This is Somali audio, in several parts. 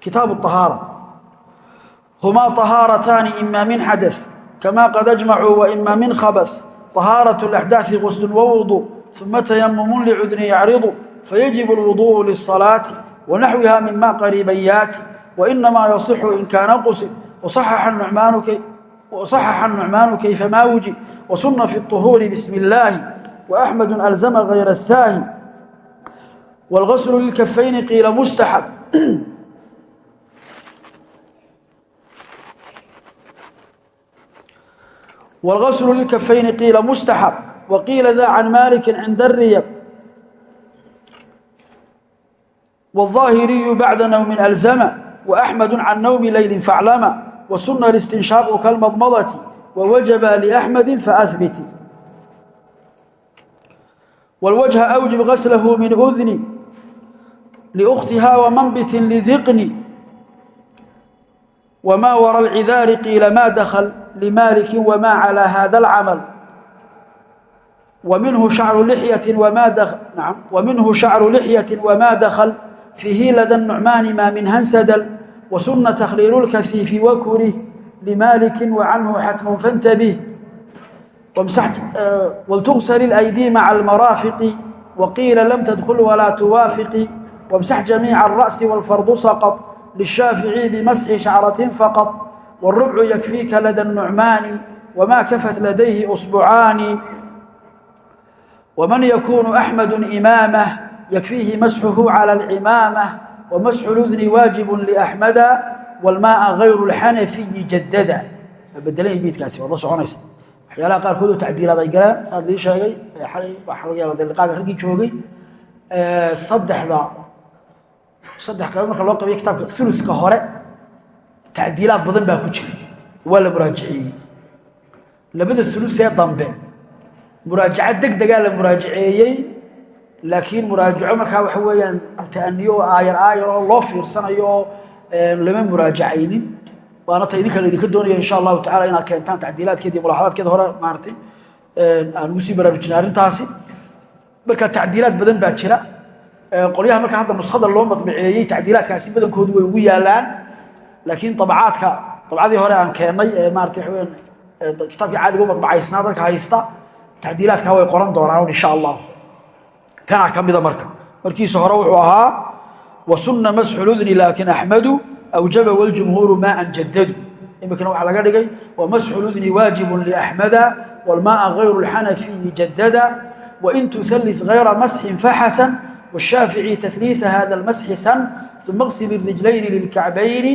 kitaabu ahaara humaa طahaarataani ima min xadaث kama qad ajmacuu waima min khabaث طahaaraة اlaxdaaثi gusl wawudu uma tayamumun licudni yacridu fayajib اlwuduءu liلصalaaةi wanaxwiha mima qariibayaati wainamaa yaصixu in kaana qusil waصaxaxa الnucmaanu kayfamaa wujid wasuna fi الطuhuuri bismi اllaahi وأحمد ألزم غير الساهي والغسل للكفين قيل مستحب والغسل للكفين قيل مستحب وقيل ذا عن مالك عند الريب والظاهري بعد نوم ألزم وأحمد عن نوم ليل فاعلم وسن الاستنشاق كالمضمضة ووجب لأحمد فأثبت والوجه أوجب غسله من أذن لأختها ومنبت لذقن وما وراء العذار قيل ما دخل لمالك وما على هذا العمل ومنه شعر لحية وما دخل نعم ومنه شعر لحية وما دخل فيه لدى النعمان ما من هنسدل وسن تخليل الكثيف وكره لمالك وعنه حتم فانتبه ولتغسل الأيدي مع المرافق وقيل لم تدخل ولا توافق وامسح جميع الرأس والفرض سقط للشافعي بمسح شعرة فقط والربع يكفيك لدى النعمان وما كفت لديه أصبعان ومن يكون أحمد إمامه يكفيه مسحه على العمامة ومسح الأذن واجب لأحمد والماء غير الحنفي جددا بدلين بيت كاسي والله سبحانه waxyaalaha qaarkood oo tacbiiraad ay galaan saan idii sheegay xalay waxaa laga yaaba daliqaaga raggii joogay saddexda saddex qaybood marka loo qabiyo kitaabka uluska hore tacdiilaad badan baa ku jira waa la muraajaceeyey labada ulusee dambe muraajaco deg degaa la muraajaceeyey laakiin muraajaco markaa waxa weeyaan ta'aniyo oo aayar aayar oo loo fiirsanayo oo lama muraajacaynin. Waana ta idinka doonaya insha allahu tacala inaad keentaan tacdiilaadkeeda iyo hore maaratay aan ugu sii baraarujina arrintaasi. Marka tacdiilaad badan baa jira. Qolyaha marka hadda nuskhada loo madbaceeyey tacdiilaadkaasi badankoodu way ugu yaalaan laakiin abcaadka dabcadii hore aan keennay ee maarata waxaweyan kitaabkii caadiga u madbacaysnaa dadka haysta tacdiilaadkaa way qoran doonaan insha allah kanaa ka mida marka markiisa hore wuxuu ahaa wasunna masxu ludni laakin axmadu أوجب والجمهور ماء جدد يمكن waxa laga dhigay ومسح الأذن واجب لأحمد والماء غير الحنفي جددا وإن تثلث غير مسح فحسن والشافعي تثليث هذا المسح سن ثم اغسل الرجلين للكعبين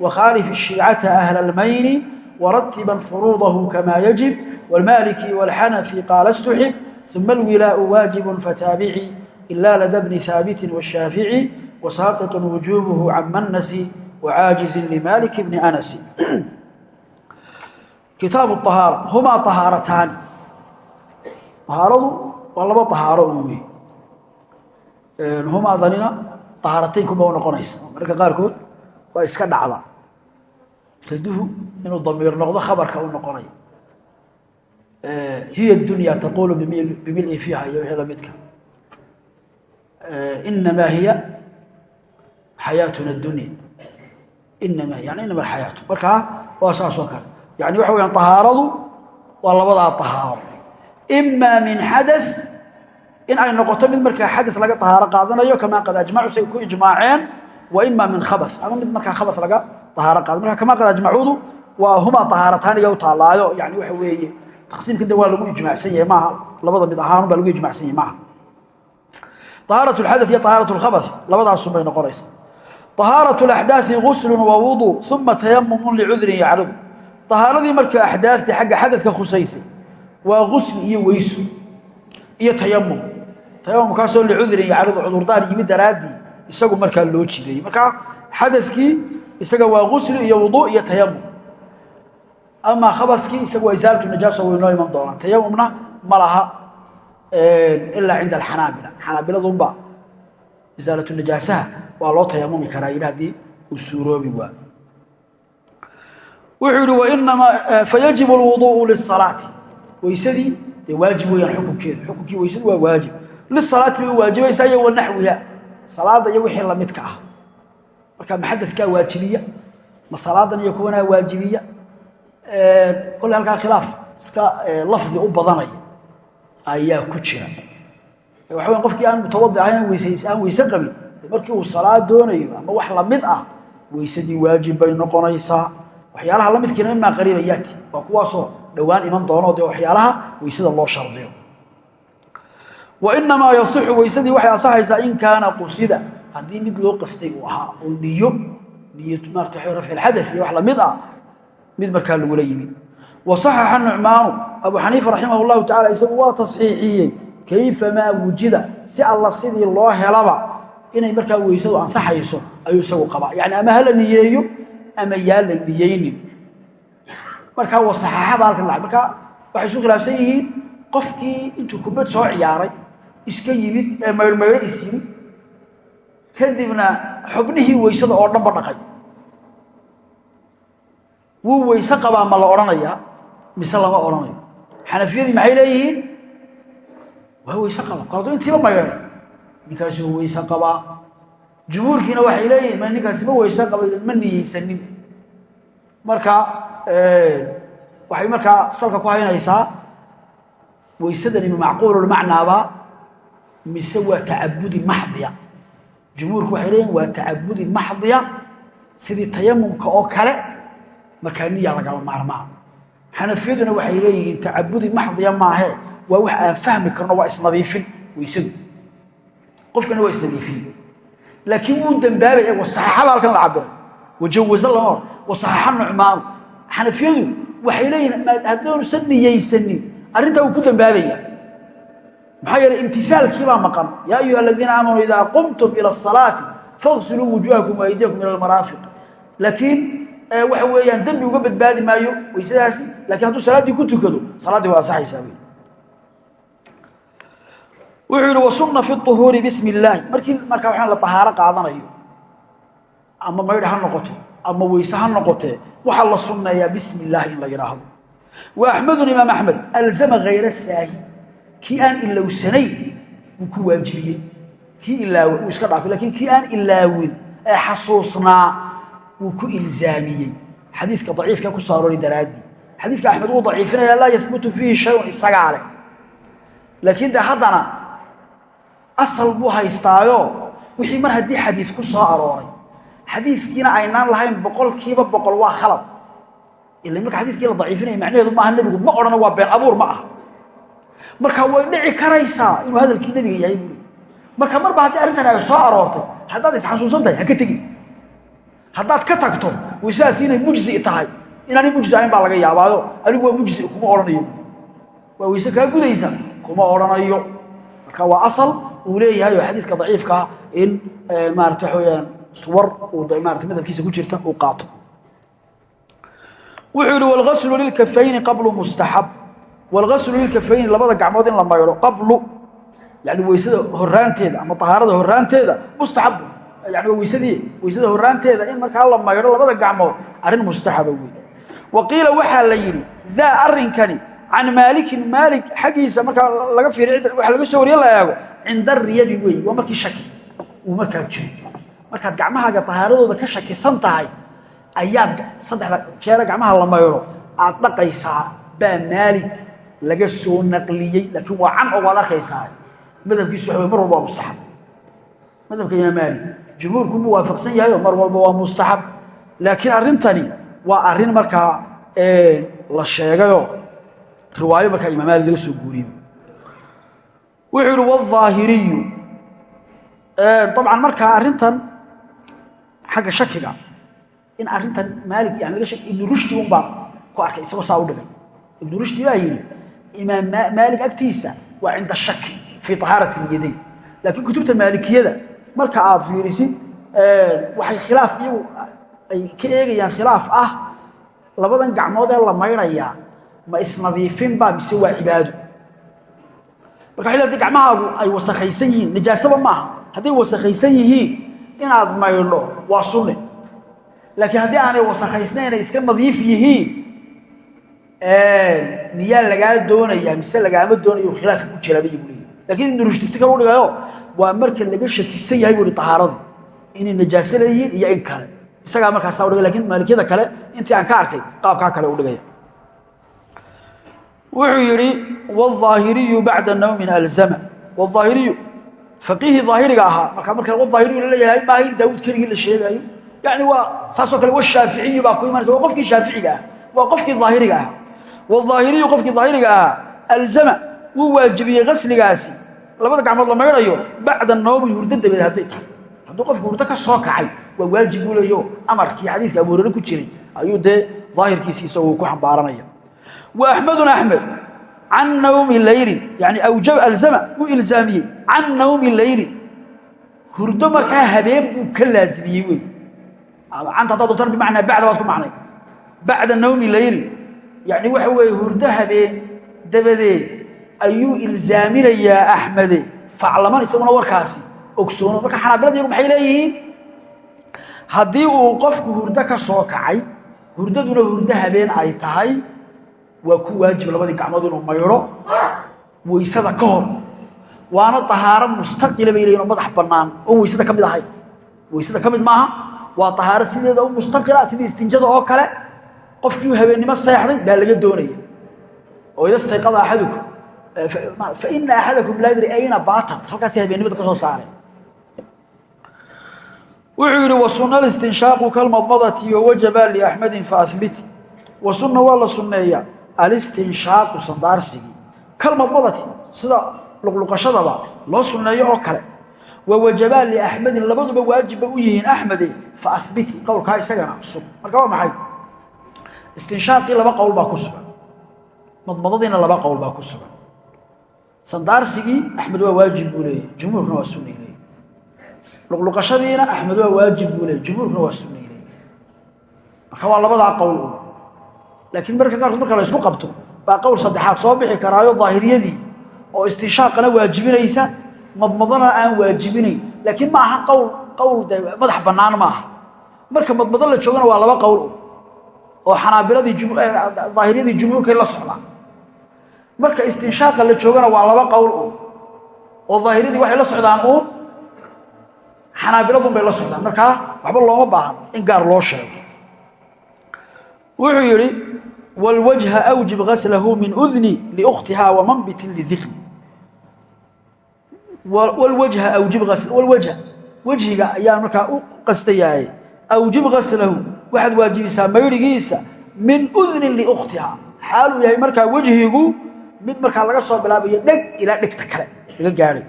وخالف الشيعة أهل المين ورتبا فروضه كما يجب والمالكي والحنفي قال استحب ثم الولاء واجب فتابعي إلا لدى ابن ثابت والشافعي وساقط وجوبه عمن نسي وعاجز لمالك بن أنس كتاب الطهارة هما طهارتان طهارة والله طهارة أمي هما ظننا طهارتين كما ونقونيس waa iska dhacda. Raduhu inuu damiir noqdo khabarka u noqonayo hiy dunya taqulu bimili fiiha iyo wixii lamidka inamaa hiya xayaatuna dunya. Inama yani inama alxayaatu markaa waa saas oo kale. Yani waxa weyaan ahaaradu waa labadaa ahaaro ima min xada in ay noqoto mid markaa xada laga ahaaro qaadanayo kamaa qad ajmacu say ku ijmaaceen ima min kaba ama mid markaa kaba laga ahaaro aado marka kama qad ajmacuudu waa huma ahaarataaniga u taalaayo. Yani waxa weeye taqsiimkan de waa lagu ijmacsan yahay maaha. Labada mid ahaanun baa lagu ijmacsan yahay maaha. Ahaarat lxada iyo ahaaratu lkaba labadaasun bay noqonaysa ahaaratu laxdaai guslun wa wudu uma tayamumun licudrin yacridu ahaaradii marka axdaata xagga xadadka khusaysay waa gusli iyo weysu iyo tayamum tayamumkaasoo licudrin yacridu cudurdaan yimi daraaddii isagu markaa loo jideeyey markaa xadadkii isaga waa gusli iyo wudu iyo tayamum amaa khabadkii isaga waa isaalatu najaasa way noo iman doonaa. Tayamumna ma laha ilaa cinda alxanaabila. Xanaabiladunba isaalatu najaasaha waa loo tayamumi karaa yidhi haddii uu suuroobi waa. Wuxuu wainamaa fayajibu alwuduءu lisalaati weysadii dee waajib weeyaan xukunkeedu. Xukunkii weysadu waa waajib. Lisalaati bay iyo wanaxwiha salaada iyo wixii lamidka ah. Marka maxadadkaa waajibiya ma salaadan iyo kuwanaa waajibiya kolley halkaa khilaaf iska lafdi u badanaya ayaa ku jira. Waxa weya qofkii aan mutawadi ahayn aan weyse qabin markii uu salaad doonayo ama wax la mid ah weysadii waajib bay noqonaysaa. Waxyaalaha lamidkiina mimaa qariiba yaati waa kuwaasoo dhowaan iman doono dee waxyaalaha weysada loo shardiyo wa inamaa yasixu weysadii waxay asaxaysaa in kaana qusida. Haddii mid loo qastay uu ahaa oo niyo iyo wax la mid ah mid markaa lagula yimid. Wa saxaxa nucmaanu abu xaniifa raximah llahu tacala isagu waa tasxiixiyey kayfamaa wujida? Si alla sidii loo helaba inay markaa weysadu ansaxayso ayuu isagu qabaa. Yani ama hala niyeeyo ama yaa la niyeynin. Markaa markaa waxay isu yihiin qofkii intuu kubad soo ciyaaray iska yimid ee maydhmaydho is yimid. Kadibna xubnihii weysada oo dhanba dhaqay. Wuu weyse qabaa ma la odhanayaa mise lama odhanayo xanafiyadii maxay leeyihiin? Waa weyse qaba. Koradu intiiba maydhay ninkaasi waa weyse qabaa jumhuurkiina waxay leeyihiin ma ninkaasi ma weyse qabay ma niyeysanin. Marka waxay markaa salka ku haynaysaa weysadani ma macquululmacnaaba mise waa tacabudi maxdiya. Jumhuurku waxay leeyihiin waa tacabudi maxdiya sidii tayamumka oo kale markaa niya lagama maarmaa. Xanafiyaduna waxay leeyihiin tacabudi maxdiya maahe waa wax aan fahmi karno waa isnadiifin weysadu qofkana waa isnadiifin. Laakiin wuu dembaabay ee wasaxaxada halkan la cabiray wajawaza lama wasaxaxa nucmaanu xanafiyadu waxay leeyihiin haddaanusan niyeysanin arrintaa wuu ku dembaabaya maxaa yeeley imtisaalkii baa maqan. Yaa ayuha aladiina aamanuu idaa qumtum ila asalaati faqsiluu wujuhakum waaydiyakum ila almaraafiq laakiin waxa weeyaan dembi uga badbaadi maayo weysadaasi lakiin hadduu salaaddii ku tukado salaaddii waa ansaxaysaa wey wuxuu yihi wasunna fi uhuuri bismi illaahi markii markaa waxaan la tahaaro qaadanayo ama maydha ha noqoto ama weyse ha noqotee waxaa la sunneeyaa bismi illaahi in la yidhaahdo. Wa axmedun imaam axmed alzama hayra saahi kii aan ilowsanayn wuu ku waajibiyey. Kii ilaawe uu iska dhaafay lakiin kii aan ilaawin ee xasuusnaa wuu ku ilzaamiyey. Xadiidka daciifka ku soo arooray daraaddii xadiidka axmed wuu daciifinaya laa yahbutu fiihi shayun isagaa leh laakiin de haddana asal buu haystaayo wixii mar haddii xadiid ku soo arooray. Xadiidkiina aynaan lahayn boqolkiiba boqol waa khalad. Ila marka xadiidkii la daciifinaya macnaheedu maaha nebigu ma odhana waa been abuur ma ah marka way dhici karaysaa. Inuu hadalkii nebiga yahay buuri marka marba haddii arrintan ay soo aroortay haddaad isxasuusan tahay ha ka tegin haddaad ka tagto weysadaasi inay mujzi tahay. Inaanay mujzi ahayn baa laga yaabaayo anigu waa mujzi kuma odhanayo. Waa weyse kaa gudaysa kuma odhanayo. Marka waa asal uu leeyahay xadiidka daciifkaa in maarata waxa suwar uu maarata madhabkiisa ku jirta uu qaato. Wuxuu yihi walgaslu lilkafayni qablu mustaxab walgaslu lilkafayni labada gacmood in la maydho qablu yani weysada horaanteeda ama tahaarada horaanteeda mustaxab yani waa weysadii weysada horaanteeda in markaa la maydho labada gacmood arrin mustaxaba wey wa qiila la yidhi daa arrinkani can maalikin maalik xaggiisa markaa laga fiiriy waxa laga soo wariye la eego cinda riyabi wey waa markii shaki uu markaa jiro markaad gacmahaaga tahaaradooda ka shakisan tahay ayaad saddexda jeera gacmaha la maydho aad dhaqaysaa baa maalik laga soo naqliyey laakiin waa can oo waad arkaysaa. Madhabkiisu waxa mar walba waa mustaxab. Madhabka maalik jumhuurku mu waafaqsan yahay oo mar walba waa mustaxab. Laakiin arrintani waa arrin markaa la sheegayo riwaayo markaa imaam maalik laga soo guuriyo. Wuxuu yihi wاظaahiriyu dabcan markaa arrintan xagga shakiga in arrintan maalik yani laga shaki ibnu rushdi un baa ku arkay isagoo saa u dhigay. Ibnu rushdi baa yidhi imaam maalik agtiisa waa cinda shaki fii طahaarati اlyadayn laakiin kutubta maalikiyada marka aad fiirisid waxay khilaaf iyagu ay ka eegayaan khilaaf ah labadan gacmood ee la maydhayaa ma isnadiifin baa mise waa cibaado marka waxay leedahay gacmahaagu ay wasakhaysan yihiin nijaasaba maaha. Hadday wasakhaysan yihiin inaad maydho waa sunne. Laakiin haddii aanay wasakhaysnayn ay iska nadiif yihiin miyaa lagaa doonaya mise lagaama doonayo khilaafka ku jira bay buleey lakiin ibnu rushdi si kale u dhigayo waa marka laga shakisan yahay buui ahaaradii inay najaaso leeyihiin iyo in kale. Isagaa markaasa udhigay lakiin maalikiyada kale intii aan ka arkay qaabkaa kale u dhigaya. Wuxuu yidhi wاaahiriyu bacda nawmin alzama. Aahiriyu faqiihii aahiriga ahaa marka marka aahiriyu la leeyahay maaha in daawuud keligii la sheegaayo. Yani waa saasoo kale washaaficiyu baa ku imanaysa waa qofkii shaaficiga ah waa qofkii aahiriga ah wاظaahiriyu qofkii daahiriga ahaa alzama wuu waajibiyey gasligaasi labada gacmood la maydhayo bacda nawmin hurdo dabeed hadday tahay. Hadduu qofku hurdo ka soo kacay waa waajib buu leeyo amarkii xadiidka abu hurere ku jiray ayuu dee daahirkiisi isagu ku xambaaranaya wa axmedun axmed can nawmi laylin yani awjab alzama wuu ilzaamiyey can nawmi laylin. Hurdo markaa habeen buu ka laazimiyey wey canta haddaad doontan bimacnaa bacda waad ku macnay. Bacda nawmi laylin yani waxa weeye hurdo habeen dabadeed ayuu ilzaaminayaa axmede. Faclaman isaguna warkaasi. Ogsoono marka xanaabilada iyagu maxay leeyihiin? Haddii uu qofku hurdo ka soo kacay hurdaduna hurdo habeen ay tahay waa ku waajib labadii gacmood inuu maydho weysada ka hor. Waana tahaaro mustaqila bay leeyihiin oo madax bannaan. Oon weysada ka mid ahay. Weysada ka mid maaha. Waa tahaaro sideeda u mustaqila sidii istinjada oo kale qofkii habeennimo seexday baa laga doonaya oo ida stayqada axadukum fa ina axadakum laa yadri ayna baatat. Halkaasi habeennimada ka soo saareen wuxuu yidhi wasuna alistinshaaqu kalmadmadati wawajaba liaxmedin faahbiti wa sunna waa la sunneeyaa alistinshaaqu sandaarsigii. Kalmadmadati sida luqluqashadaba loo sunneeyo oo kale. Wa wajabaa liaxmedin labaduba waajibba u yihiin axmede faahbiti qowlkaa isagana sug marka waa maxay istinshaaqii laba qowl baa ku sugan. Madmadadiina laba qowl baa ku sugan. Sandaarsigii axmed waa waajib buu leeyahy jumhuurkuna waa sunnaynay luqluqashadiina axmed waa waajib buu leey jumhuurkuna waa sunnaynay marka waa labadaa qowl un laakiin marka qaarkood marka la isku qabto baa qowl saddexaad soo bixi karaayo daahiriyadii oo istinshaaqana waajibinaysa madmadana aan waajibinayn. Laakiin ma aha qowl qowl marka madmado la joogana waa laba qowl oo xanaabiladii daahiriyadii jumhuurkay la socdaan. Marka istinshaaqa la joogana waa laba qowl un oo daahiriyadii waxay la socdaan uun xanaabiladun bay la socdaan. Markaa waxba looma baahan in gaar loo sheego. wuxuu yidhi wاlwajha awjib gaslahu min udni liukhtiha wamanbitin lidikni wlwajha awjib wlwajha wejhiga ayaan markaa u qastayahay awjib gaslahu waxaad waajibisaa maydhigiisa min udnin liukhtiha xaaluu yahay markaa wejhigu mid markaa laga soo bilaabayo dheg ilaa dhegta kale laga gaadhay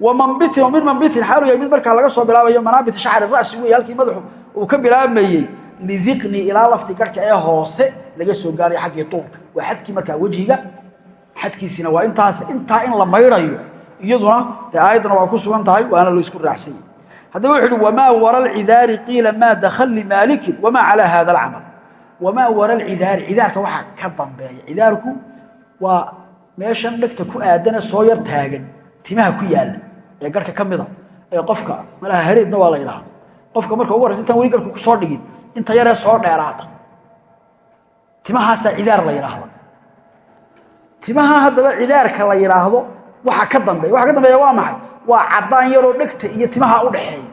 wamanbitin o min manbitin xaaluu yahay mid markaa laga soo bilaabayo manaabit shacri ra'si wey halkii madaxu uu ka bilaabmayey lidiqni ilaa lafti garhka ee hoose laga soo gaaray xaggii duubka waa xadkii markaa wejhiga xadkiisina waa intaas intaa in la maydhayo iyaduna dee aayaddana waa ku sugan tahay waana la isku raacsanyay haddaba wuxu uhi wamaa wara alcidaari qiila maa dakal limaalikin wamaa calaa hada alcamal. Wamaa wara alcidaari cidaarka waxaa ka dambeeya. Cidaarku waa meeshan dhegta ku aadane soo yar taagan timaha ku yaalla ee garhka ka mida ee qofka malaha hareedna waa la yidhaahda qofka marka ugu horraysa intaan weli garhku ku soo dhigin inta yaree soo dheeraata timahaasaa cidaar la yidhaahda timaha haddaba cidaarka la yidhaahdo waxa ka dambeeya waxa ka dambeeya waa maxay? Waa caddaan yaroo dhegta iyo timaha u dhaxeeya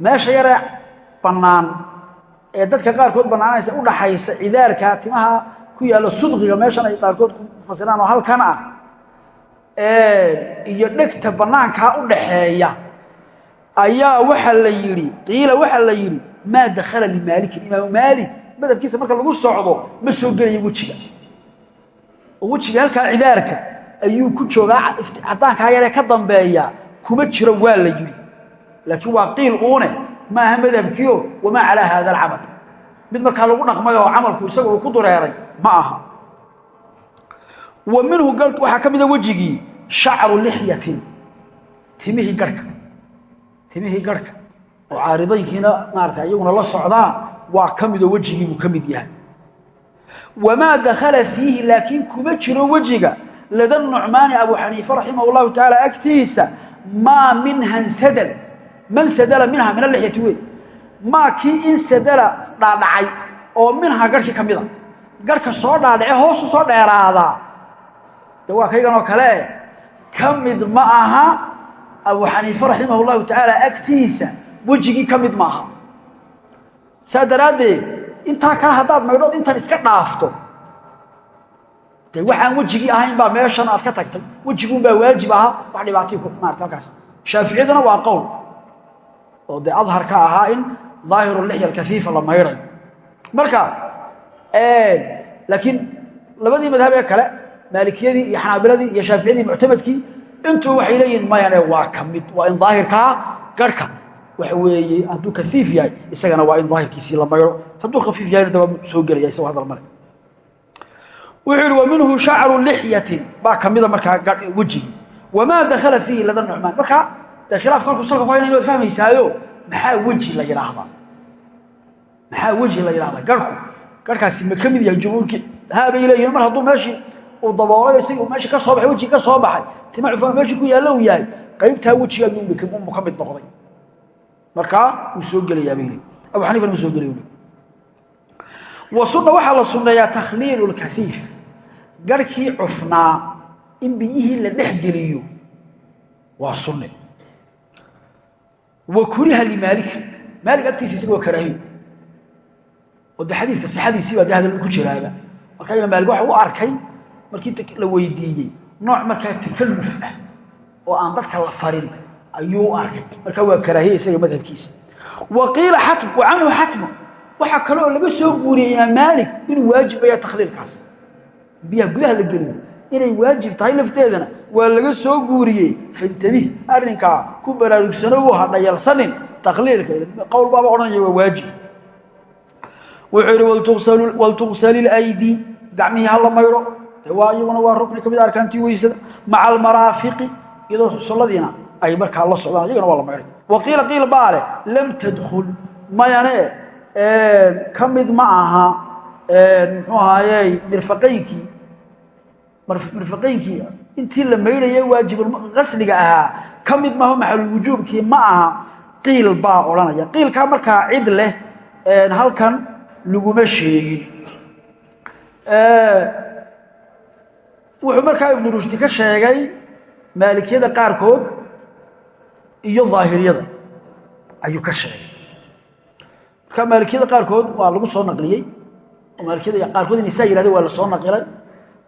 meesha yaree bannaan ee dadka qaarkood bannaanaysa u dhaxaysa cidaarka timaha ku yaalla sudqiga meeshan ay qaarkood ku fasiraan oo halkan ah iyo dhegta bannaankaa u dhaxeeya ayaa waxa la yidhi qiila waxaa la yidhi maa dakhala limaalikin imaamu maalik madhabkiisa marka lagu socdo ma soo gelaya wejiga. Wejiga halkaa cidaarka ayuu ku joogaa caddaankaa yaree ka dambeeya kuma jiro waa la yidhi. Laakiin waa qiil uune ma aha madhabkiio wamaa calaa haada alcamal. Mid markaa lagu dhaqmay oo camalku isaga uu ku dureeray ma aha. Wa minhu waxaa ka mida wejigii shacru lixyatin timihii garhka. Timihii garhka oo caaridaynkiina maarata iyaguna la socdaan waa ka midoo wejigii buu ka mid yahay. Wamaa dakhala fiihi laakiin kuma jiro wejiga lada nucmaani abu xaniife raximah llahu tacaala agtiisa maa minhan sadal man sadala minha min alixyati wey maa kii in sadala dhaadhacay oo minha garhkii ka mida garhka soo dhaadhace hoosu soo dheeraadaa de waa kaygan oo kale ka mid ma aha abu xaniife raximah llahu tacaala agtiisa wejigii ka mid maaha saa daraaddeed intaa kale haddaad maydhood intan iska dhaafto dee waxaan wejigii ahayn baa meeshan aad ka tagtay. Wejiguunbaa waajib ahaa. Wax dhibaatay maarata halkaas. Shaaficiyaduna waa qowl oo dee adharka ahaa in daahiru lixya alkafiifa la maydhayo marka laakiin labadii madhab ee kale maalikiyadii iyo xanaabiladii iyo shaaficiyadii muctamadkii intuu waxay leeyihiin mayane waa ka waa in daahirkaa garhka waxa weeye hadduu kaiif yahay isagana waa in daahirkiisii la maydho hadduu khafiif yahayna da waa soo gelaya isagoo hadal male wuxuu yihi wa minhu shacru lixyatin. Baa ka mida markaa wejigi wamaa dakhala fiihi lada nucmaan marka dee salka ku hayna waad fahmaysaayo maxaa weji la yidhaahdaa maxaa weji la yidhahdaa garhku garhkaasi ma ka mid yahay jumhuurkii. Haabay leeyihiin mar hadduu meeshii uu daboolay isagii meeshii ka soo baxay wejigi ka soo baxay tima cufaan meeshii ku yaallo uu yahay qaybtaa wejiga ayuunbu ka noqday. Markaa wuu soo gelayaa bay abu xaniifana ma soo gelay wa sunna waxaa la sunneeyaa takhliilu lkafiif garhkii cufnaa in biyihii la dhex geliyo waa sunne. Wa kuriha limaalik maalik. Agtiisa isaga waa karaahiyo oo de xadiidka sixadiisii baa de hadal ku jiraaba. Markaa imaam maalik waxa u arkay markii la weydiiyey nooc markaa takalluf ah oo aan dadka la farin ayuu arkay. Wa waxaa kale oo laga soo guuriyey imaam maalik inuu waajibaya takhliilkaas. Biyaha gudaha la geliyo inay waajib tahay lafteedana waa laga soo guuriyey. Fantabih arrinkaa ku baraarugsano u hadhayalsanin takhliilka qowl baaba odhanaya waa waajib. Wuxuu yihi waltugsal ilaydi gacmihii hala maydho de waa iyaguna waa rukni ka mid a arkaantii weysada. Maca almaraafiqi iyadoo xusulladiina ay markaa la socdaan iyagana waa la maydhay wa qiila qiil lam tadkhul. Mayane ka mid ma aha muxuu ahaayey mirfaqaynkii mirfaqaynkii intii la maydhayay waajibulgasliga ahaa ka mid maaho maxalulwujuubkii ma aha qiil baa odhanaya. Qiilkaa markaa cid leh halkan laguma sheegin. Wuxuu markaa ibnu rushdi ka sheegay maalikiyada qaarkood iyo daahiriyada ayuu ka sheegay marka maalikiyada qaarkood waa lagu soo naqliyey. Maalikiyada qaarkood inay saa yihahdeen waa la soo naqilay.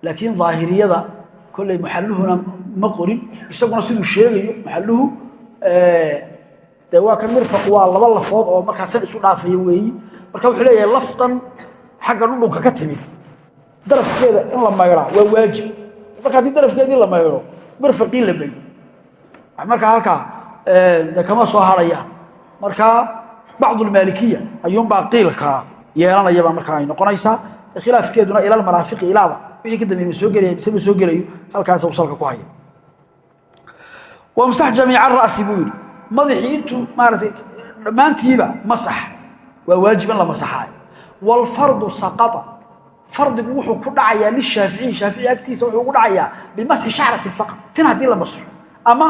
Laakiin daahiriyada kolley maxaluhuna ma qorin. Isaguna siduu sheegayo maxaluhu dee waa kan mirfaq waa laba lafood oo markaa san isu dhaafaya weeyi. Marka wuxuu leeyahay laftan xagga dhudhunka ka timid. Darafkeeda in la maydhaa waa waajib. Marka haddii darafkeedii la maydho mirfaqii la maydho markaa halkaa de kama soo harayaan markaa bacdulmaalikiya ayuunbaa qiilkaa yeelanayaba markaa ay noqonaysaa. Khilaafkeeduna ila maraafiqi ilaada. Wixii ka dambeey ma soo gelaya mise ma soo gelayo halkaasa uu salka ku haya. Wamsax jamiica ra'si buu yidhi. Madaxii intuu maaratay dhammaantiiba masax. Waa waajib in la masaxaayo. Waalfardu saqata. Fardigu wuxuu ku dhacayaa lishaaficiyi shaafici agtiisa wuxuu ku dhacayaa bimasxi shacratin faqat tin haddii la masxo ama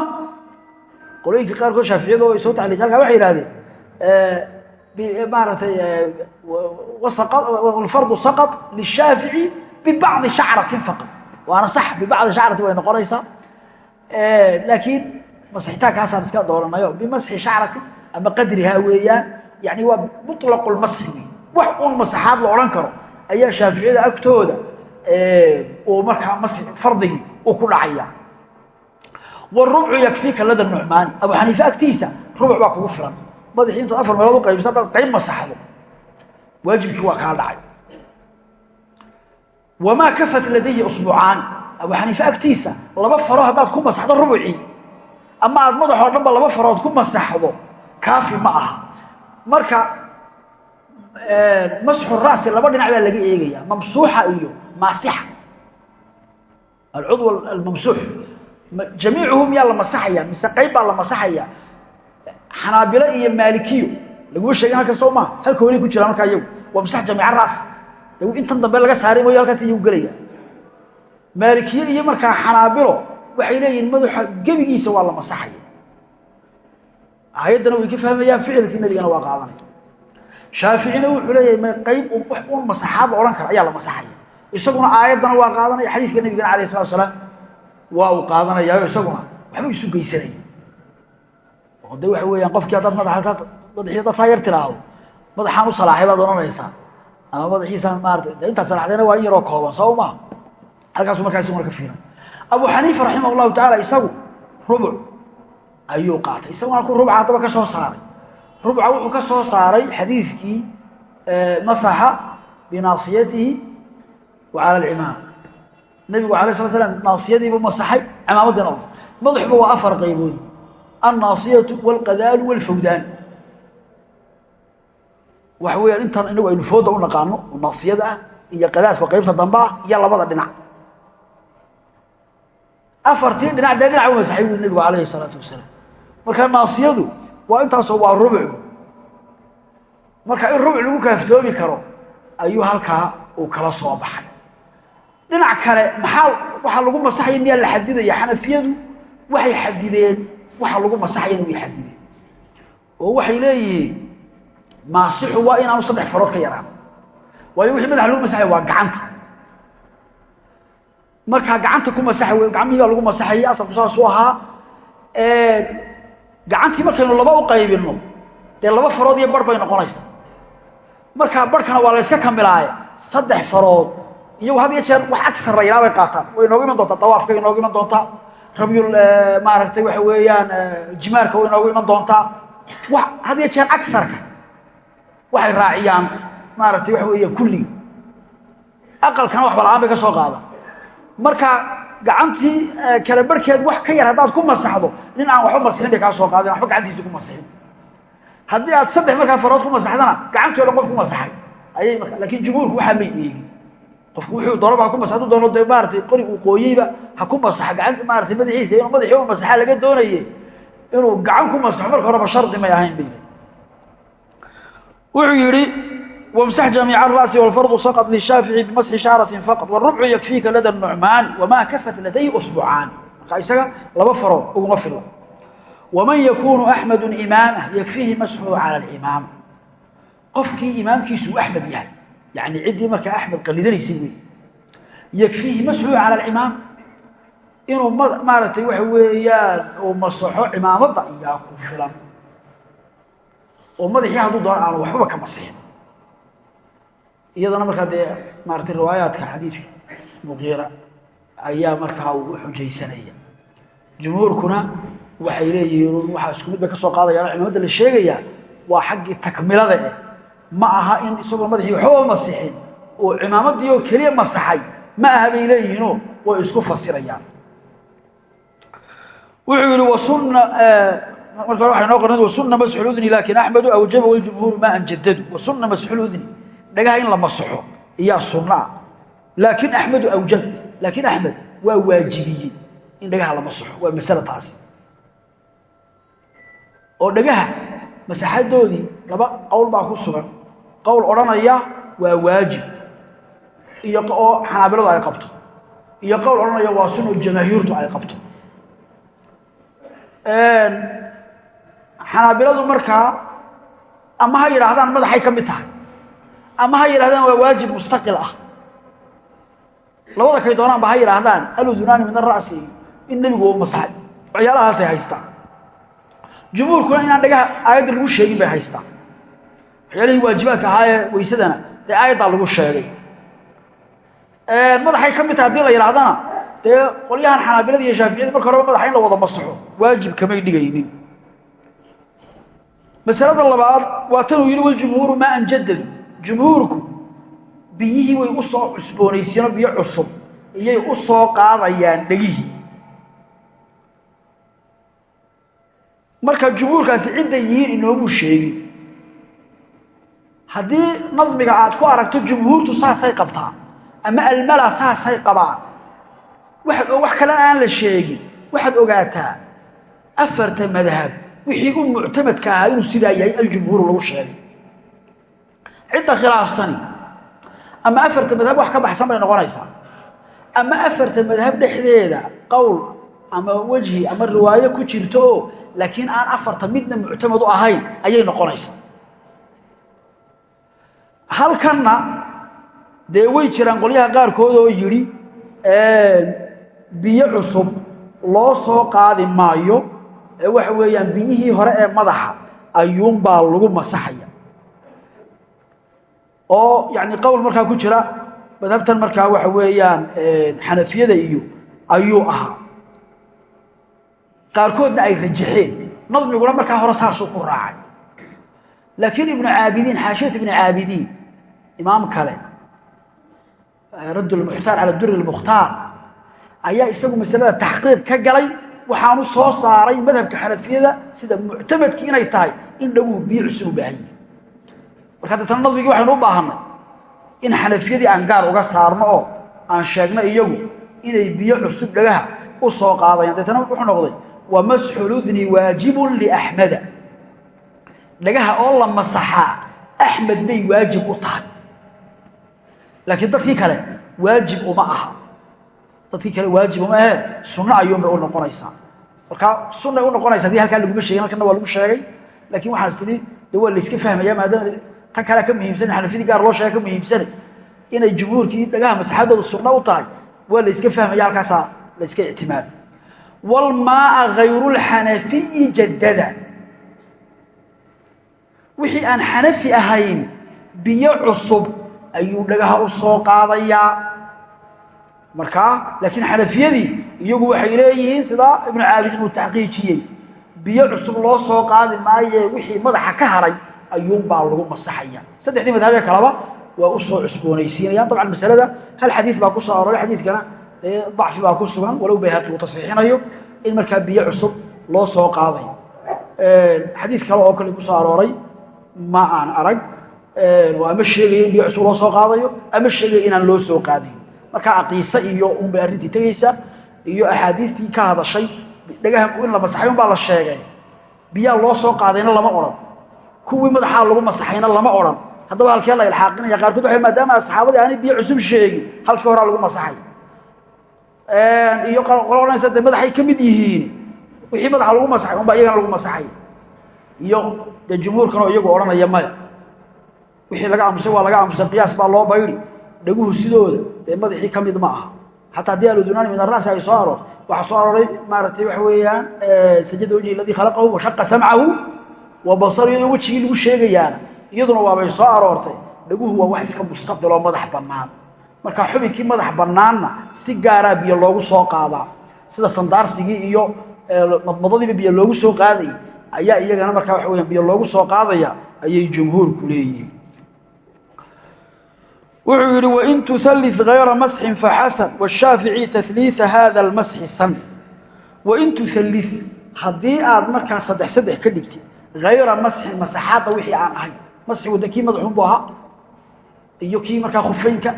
qolooyinka qaarkood shaaficiyada oo ay soo tacliiqi. Halkaa waxay yidhahdeen maaratay alfardu saqat lishaafici bibacdi shacratin faqat waana sax bibacdi shacratin way noqonaysaa laakiin masxitaankaasaan iska dooranayo bimasxi shacratin ama qadrihaa weeyaan yani waa muطlaqu lmasxi wey wax uun masaxaad la odhan karo ayaa shaaficiyada agtooda uu markaa masxi fardigii uu ku dhacaya wاrubcu yakfiika lada nucmaani abu xaniife agtiisa rubuc baa kugu filan madaxii intaad afar meelood u qaybisa hadaad qayb masaxdo waajibkii waa kaa dhacay. Wamaa kafat ladayhi usbuucaani abu xaniife agtiisa laba faro haddaad ku masaxdo rubucii ama aad madaxoo dhanba laba farood ku masaxdo kaafi ma aha. Marka masxu ra'si laba dhinac baa laga eegaya mamsuuxa iyo maasixa. Alcudw almamsuux. Jamiicuhu miyaa la masaxaya mise qayb baa la masaxaya xanaabilo iyo maalikiyo. Laguma sheegin halkan soo halka weli ku jira markaa iyagu. Waa masax jamiica raas. Intan dambe laga saaray mooyo halkaas iyagu gelaya. Maalikiye iyo markaa xanaabilo waxay leeyihiin madaxa gebigiisa waa la masaxaya aayaddana way ka fahmayaan ficilkii nabigana waa qaadanaya shaaficina wuxuu leeyahay ma qayb un masaxaad la odhan ayaa la masaxaya isaguna aayaddana waa qaadanaya xadiidka nabigana alayh salatu salaam waa uu qaadanayaayo isaguna waxba isu geysanaya de waxa weeyaan qofkii haddaad madaxii haddaad saa yar tiraahdo madaxaan u salaaxay baad odhanaysaa. Ama madaxiisaan maarata de intaad salaaxdayna waa in yaroo kooban soo maa halkaasu markaa isaguna ka fiiran abu xaniifa raximah llahu tacaala isagu rubuc ayuu qaatay. Isaguna halkuu rubca haddaba ka soo saaray. Rubca wuxuu ka soo saaray xadiidkii masaxa binaasiyatihi wa cala alcimaam nabigu alay sala slam naasiyadiibu masaxay cimaamadiina madaxuba waa afar qaybood annaasiyatu walqadaalu walfawdaan waxa weyaan intaan inagu aynu fooda u naqaano oo naasiyada ah iyo qadaadka qaybta dambe ah iyo labada dhinac. Afartii dhinac dee dhinac masaxay bui nabigu alayhi salaatu wasalaam. Marka naasiyadu waa intaasoo waa rubuc. Marka in rubuc lagu kaaftoomi karo ayuu halkaa uu kala soo baxay. Dhinac kale maxaa waxaa lagu masaxaya miyaa la xadidaya? Xanafiyadu waxay xadideen waxa lagu masaxayana way xadideen oo waxay leeyihiin maasixu waa inaanu saddex farood ka yaraan. Waayo wixii madaxa lagu masaxaya waa gacanta. Markaa gacanta ku masaxa wey gacmihii baa lagu masaxayay asalku saasuu ahaa gacantii markaynu laba u qaybinno dee laba farood iyo bar bay noqonaysa. Markaa barhkana waa la yska kamilaaye saddex farood iyagu had iyo jeer wax bay qaataan. Way inoogu iman doontaa dawaafka way inoogu iman doontaa rabyul maaragtay waxa weeyaan jimaarka way inoogu iman doontaa. Had iyo jeer agarka waxay raaciyaan maaragtay waxa weeya kulliga aqalkana waxba la'aan bay ka soo qaada. Marka gacantii kala barhkeed wax ka yar haddaad ku masaxdo nin aan waxba masixin bay soo qaadeen waxba gacantiisa ku masixin haddii aad saddex markaa farood ku masaxdana gacantii o qof ku masaxay. Ayay marka lakiin jumhuurku waxaa may eegin qofku wuxuu doonaba ha ku masax haduu doono dee maaratay qori uu qooyeyba ha ku masaxa gacanta maaratay madaxiisa inuu madaxii u masaxa laga doonaye inuu gacan ku masaxo marka horeba shardi may ahayn bay wuxuu yidhi wamsax jamiica ara'si walfardu saqط lishaafici bimasxi shaaratin faqط wاrubcu yakfiika lada nucmaani wamaa kafat ladayhi usbucaani marka isaga laba farood uguma filo waman yakunu axmedu imaamah yakfiihi masxuhu cala alcimaama qofkii imaamkiisu uu axmed yahay yani ciddii markaa axmed qalidanaysay wey yakfiihi masxuhu cala alcimaam inuu maaragtay waxa weeyaan uu masaxo cimaamadda iyaa ku filan. Oo madaxii hadduu doono aanu waxbaba ka masixin iyadana markaa dee maaratay riwaayaadka xadiidka muqiira ayaa markaa uu xujaysanaya. Jumhuurkuna waxay leeyihiin waxaa isku mid bay ka soo qaadayaan cimaamada la sheegayaa waa xaggii takmilada eh ma aha in isagoo madaxii waxbaba masixin oo cimaamaddii oo keliya masaxay ma aha bay leeyihiinoo way isku fasirayaan. Wuxuu wasunna marka hore waxay noo qornad wasunna masxu ludni laakin axmedu awjaba waljumhuuru ma an jadadu wasunna masxu ludni dhagaha in la masaxo iyaa sunnaa laakin axmedu awjab laakiin axmed waa waajibiyey in dhagaha la masaxo waa masale taasi. Oo dhagaha masaxadoodii laba qowl baa ku sugan. Qowl odhanaya waa waajib. Iyo oo xanaabiladu ay qabto. Iyo qowl odhanaya waa sunno jamaahiirtu ay qabto. Xanaabiladu markaa ama ha yidhaahdaan madaxay ka mid tahay ama ha yidhahdaan waa waajib mustaqil ah. Labada kay doonaanba ha yidhaahdaan aludunaani min ara'si in nebigu u masaxay. Waxyaalahaasay haystaan. Jumhuurkuna inaan dhagaha aayadda lagu sheegin bay haystaan waxyaalihii waajibaadka ahaa ee weysadana dee aayaddaa lagu sheegay. Madaxay ka mid tahay haddii la yidhahdana dee qolyahan xanaabilada iyo shaaficiyada marka horeba madaxa in la wada masaxo waajib kamay dhigaynin. Masalada labaad waa tanuu yidhi waljumhuuru maa an jadadu jumhuurku biyihii way u soo cusboonaysiino biyo cusub iyay u soo qaadayaan dhegihii. Marka jumhuurkaasi cidday yihiin inoomuu sheegin haddii nadmiga aad ku aragto jumhuurtu saasay qabtaan ama almala saasay qabaan wax kalena aan la sheegin waxaad ogaataa afarta madhab wixii u muctamadka ahaa inuu sidaa yahay aljumhuuru lagu sheegay. Cidda khilaafsani ama afarta madhab wax ka baxsan bay noqonaysaa. Ama afarta madhab dhexdeeda qowl ama wejhi ama riwaayo ku jirto oo laakiin aan afarta midna muctamad ahayn ayay noqonaysaa halkanna dee way jiraan qolyaha qaarkood oo yidhi biyo cusub loo soo qaadi maayo ee waxa weeyaan biyihii hore ee madaxa ayuunbaa lagu masaxaya oo yani qowl markaa ku jira madhabtan markaa waxa weeyaan xanafiyada iyo ayuu ahaa. Qaarkoodna ay rajaxeen nadmiguna markaa hore saasuu ku raacay. Laakiin ibnu caabidiin xaashiyat ibnu caabidiin imaam kale radd lmuxtaar cala duri lmukhtaar ayaa isagu masalada taxqiiq ka galay. Waxaanu soo saaray madhabka xanafiyada sida muctamadki inay tahay in dhaguu biyo cusub u baahan yihi marka deetana nadmigii waxaynu u baahanay in xanafiyadii aan gaar uga saarno oo aan sheegno iyagu inay biyo cusub dhagaha u soo qaadayaan. Deetana wuxuu noqday wa masxu ludni waajibun liaxmada dhagaha oo la masaxaa axmed bay waajib u tahay laakiin dadkii kale waajib uma aha. Dadkii kale waajib uma ahee sunno ayuunbay u noqonaysaa. Marka sunnay u noqonaysa haddii halkaa laguma sheegin halkana waa lagu sheegay. Laakiin waxaan is tidhi de waa layska fahmaya maadaama tan kalea ka muhiimsan xanafidii gaar loo sheega ka muhiimsane inay jumhuurkii dhagaha masaxadooda sunno u tahay waa layska fahmaya halkaasaa layska ictimaada walmaaa hayrulxanafiyi jaddada. Wixii aan xanafi ahayn biyo cusub ayuu dhagaha u soo qaadayaa markaa laakiin xanafiyadii iyagu waxay leeyihiin sidaa ibnu caabidin uu taxqiijiyey. Biyo cusub loo soo qaadi maaye wixii madaxa ka haray ayuunbaa lagu masaxaya. Saddexdii madhabee kaleba waa u soo cusboonaysiinayaan dabcan masalada hal xadiid baa ku soo arooray xadiidkana dacfi baa ku sugan. Walow bayhaqi uu tasxiixinayo in markaa biyo cusub loo soo qaadayo xadiid kale oo kale ku soo arooray ma aan arag ama sheegayo in biyo cusub loo soo qaadayo? Ama sheegayo inaan loo soo qaadayn markaa aqiise iyo unbay arrintii tegaysa iyo axaadiistii ka hadashay dhagaha in la masaxay unbaa la sheegay. Biyaa loo soo qaadayna lama odhan. Kuwii madaxaa lagu masaxayna lama odhan. Haddaba halkee la ilxaaqinaya qaarkood waxay maadaama saxaabadii aanay biyo cusub sheegin halkii horaa lagu masaxay. Iyo qolo dee madaxay ka mid yihiin. Wixii madaxa lagu masaxay unbaa iyagana lagu masaxay. Iyo dee jumhuurkanoo iyagu odhanaya maya wixii laga aamusay waa laga aamusay qiyaas baa loo baydi dhaguhu sidooda dee madaxii ka mid ma aha. Xataa haddii aludunaani min arasi ay soo aroortay waxaa soo arooray maaragtay waxa weeyaan sajada wajhi aladii khalaqahu washaqa samcahu wa basar iyadoo wejigii lagu sheegayaana iyaduna waabay soo aroortay. Dhaguhu waa wax iska mustaqbiloo madax bannaan. Marka xubinkii madax bannaanna si gaaraa biyo loogu soo qaadaa. Sida sandaarsigii iyo madmadadiiba biyo loogu soo qaadayay ayaa iyagana markaa waxa weyaan biyo loogu soo qaadaya ayay jumhuurku leeyihiin wuxuu yidhi wain tuhalli hayra masxin faxasan washaafici tahliia hada almasxi san wain tuhalli haddii aad markaa saddex saddex ka dhigtid hayra masxin masaxaadda wixii aan ahayn masxigu de kii madaxunbu ahaa iyo kii markaa khufeynka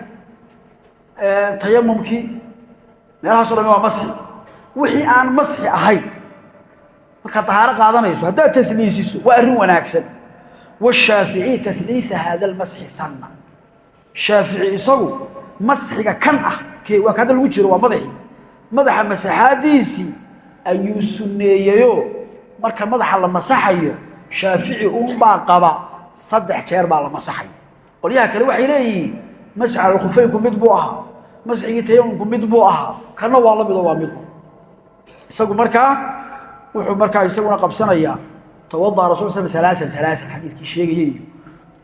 tayamumkii meelahaaso dhami waa masxi. Wixii aan masxi ahayn markaad dahaaro qaadanayso haddaad tahliisiso waa arrin shaafici isagu masxiga kan ah waa ka hadda lagu jiro waa madaxii madaxa masaxaadiisii ayuu sunneeyeyo marka madaxa la masaxayo shaafici uunbaa qaba saddex jeer baa la masaxay. Qolyaha kale waxay leeyihiin masx alkhufeynku mid buu ahaa masxigii tayamumku mid buu ahaa kana waa la midoo waa mid isagu markaa wuxuu markaa isaguna qabsanayaa tawadaa rasul sl alaaan alaaan xadiidkii sheegayay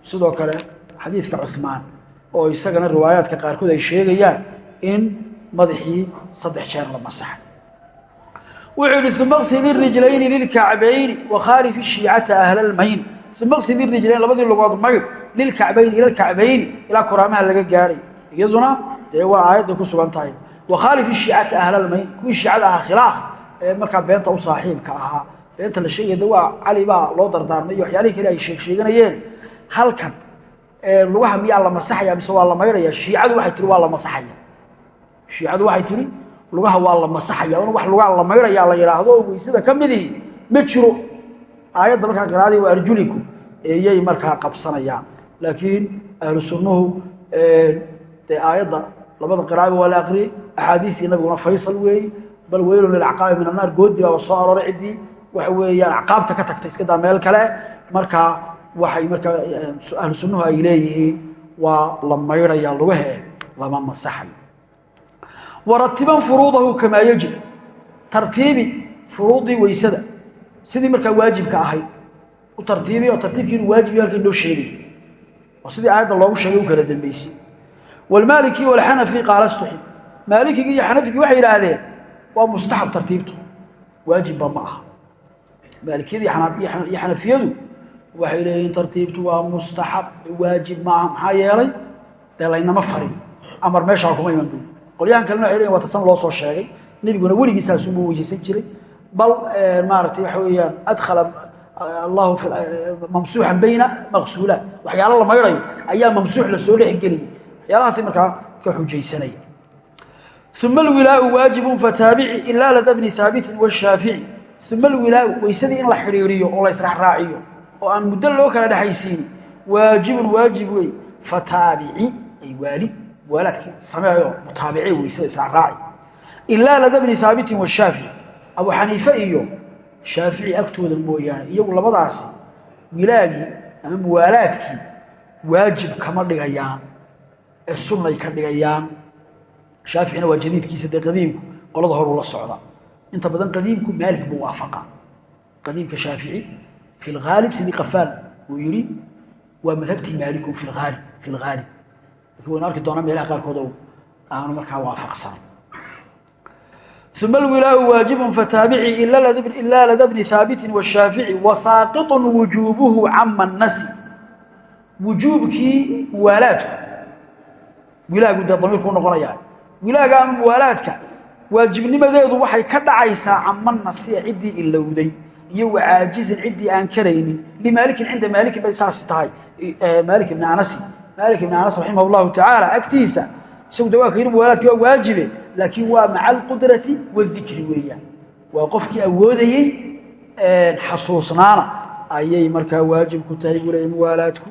sidoo kale xadiidka cumaan oo isagana riwaayaadka qaarkood ay sheegayaan in madaxii saddex jeer la masaxay. Wuxuu yihi uma qsil irijlayni lilkacbayni wakhaalifi shiicata ahla lmayn uma qsil irijlayn labadii lugood maydh lilkacbayni ila lkacbayni ilaa koraamaha laga gaadhay iyaduna dee waa aayadday ku sugan tahay. Wakhaalifi shiicata ahla lmayn kuwii shiicada ahaa khilaaf ee markaa beenta u saaxiibka ahaa. Beenta la sheegaya de waa cali baa loo dardaarmay iyo waxyaalihii kale ay sheeg sheeganayeen halkan lugaha miyaa la masaxaya mise waa la maydhaya shiicadu waxay tihi waa la masaxaya. Shiicadu waxay tihi lugaha waa la masaxaya. In wax lugaha la maydhayaa la yidhaahdo oo ka midii ma jiro. Aayadda markaa qiraadii waa arjuliku. Eyay markaa qabsanayaan. Laakiin ahlu sunnuhu dee aayadda labada qiraaba waa la aqriyey. Axaadiistii nabiguna faysal weeye bal weylun lilacqaabi min annaar goodi baaba soo arooray ciddii. Waxa weeyaan acqaabta ka tagtay iska daa meel kale. Markaa waxay markaa ahlu sunnuhu ay leeyihiin waa la maydhayaa lugahe lama masaxay. Waratiban furuudahu kamaa yajib tartiibi furuudii weysada sidii markaa waajibka ahayd u tartiibiy oo tartiibkii inuu waajib halka inoo sheegay. Oo sidii aayadda loogu sheegay u kala dambeysay. Waalmaaliki walxanafi qaala stuxib maalikigii iyo xanafigii waxay yidhaahdeen waa mustaxab tartiibtu. Waajibba ma aha. Maalikiyada iyo xanafiyadu waxay leeyihiin tartiibtu waa mustaxab waajib maaha maxaa yeelay dee laynama farin. Amar meeshaa kuma iman doon qolyahan kalena waxay leeyihiin waa tasan loo soo sheegay. Nebiguna weligiisaasuma weyhaysan jiray. Bal maaragtay waxa weeyaan adkhala allahu mamsuuxan bayna maqsuulaat waxyaalo la maydhayo ayaa mamsuux la soo dhexgeliyay waxyaalahaasay markaa ka xujaysanaya uma alwilaau waajibun fataabici ilaa lada bni haabitin washaafici uma alwilaau weysadii in la xidhiiriyo oo la israacraaciyo oo aan muddo loo kala dhexaysiini waajibun waajib wey fataabici ay waali waalaadkii sameeyo mutaabice weysada israacraaci ilaa lada bni haabitin washaafici abu xaniife iyo shaafici agtooda mooyaane iyagu labadaasi wilaagii ama muwaalaadkii waajib kama dhigayaan ee sunnay ka dhigayaan. Shaaficina waa jadiidkiisa dee qadiimku qolada horuu la socda. Inta badan qadiimku maalik buu waafaqa qadiimka shaafici fi lhaalib sidii qafaal uu yidhi waa madhabtii maaliku lhaalib laakiin waynu arki doonaa meelaha qaarkood oo aanu markaa waafaqsan uma alwilaau waajibun fataabici ilaa lada bni haabitin washaafici wasaaqiطun wujuubuhu cama nasi wujuubkii muwaalaadku wilaagu dee damiirku unoqonayaa wilaaga ama muwaalaadka waajibnimadeedu waxay ka dhacaysaa cama nasiya ciddii ilowday iyo wacaajizin ciddii aan karaynin limaalikin cinda maalikin bay saas tahay. Maalik ibni anasi maalik ibni anas raximah llahu tacaala agtiisa. Isagu de waa ka yidhi muwaalaadki waa waajibe laakiin waa maca alqudrati waaldikri weeyaan. Waa qofkii awoodayey xasuusnaana ayay markaa waajib ku tahay wulay muwaalaadku